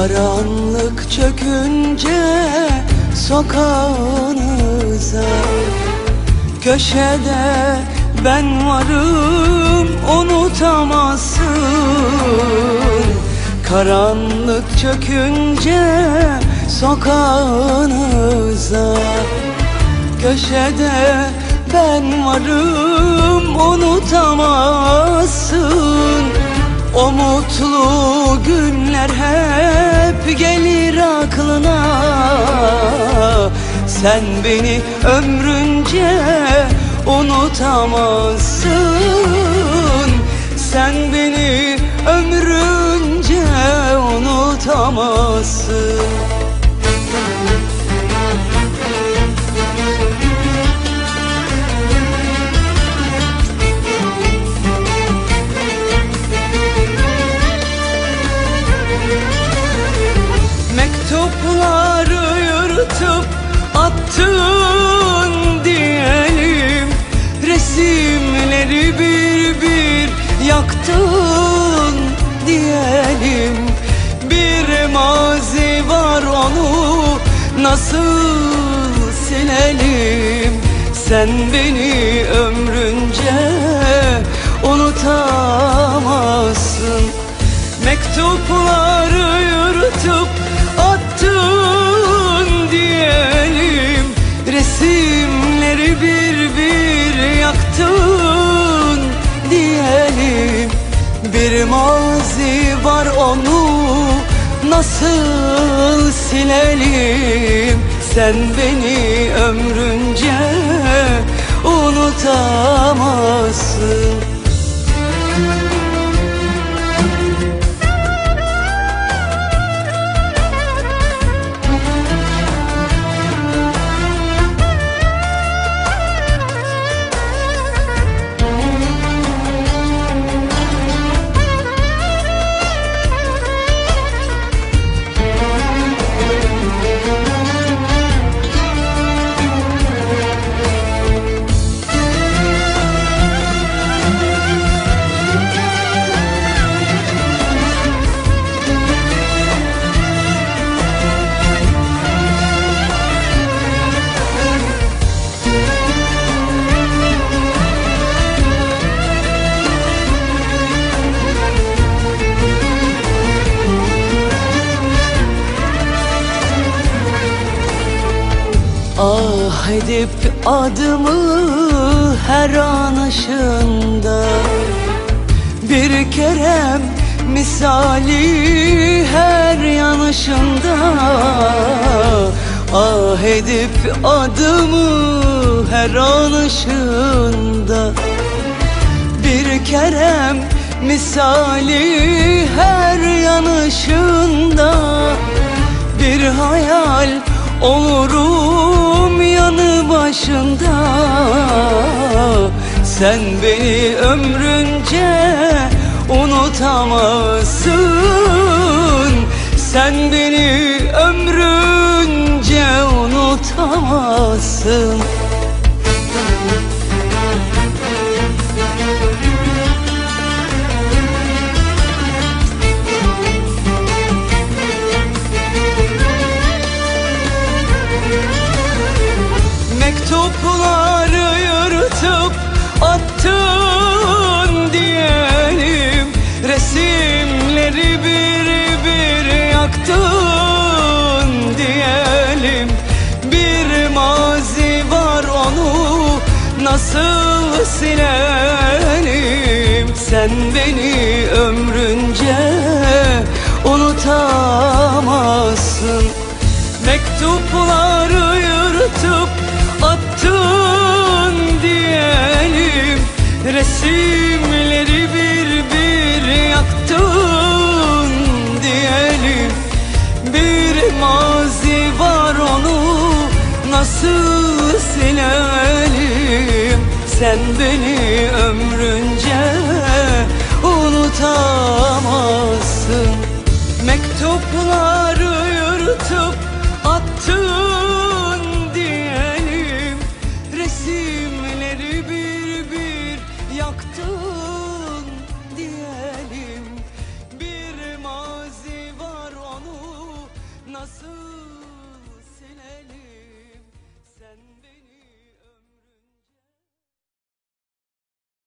Karanlık çökünce sokağınıza. Köşede ben varım unutamazsın. Karanlık çökünce sokağınıza. Köşede ben varım unutamazsın. O mutlu günler hep aklına Sen beni ömrünce unutamazsın. Sen beni ömrünce unutamazsın Mektupları yırtıp attın diyelim. Resimleri bir bir yaktın diyelim. Bir mazi var onu nasıl silelim? Sen beni ömrünce unutamazsın. Mektupları yırtıp mazi var onu nasıl silelim? Sen beni ömrünce unutamazsın edip adımı her anışında Bir kerem misali her yanışında Ah edip adımı her anışında Bir kerem misali her yanışında başında Sen beni ömrünce unutamazsın. Sen beni ömrünce unutamazsın Mektupları yırtıp attın diyelim. Resimleri bir bir yaktın diyelim. Bir mazi var onu nasıl silelim? Sen beni ömrünce unutamazsın. Mektupları Sen beni ömrünce unutamazsın. Mektupları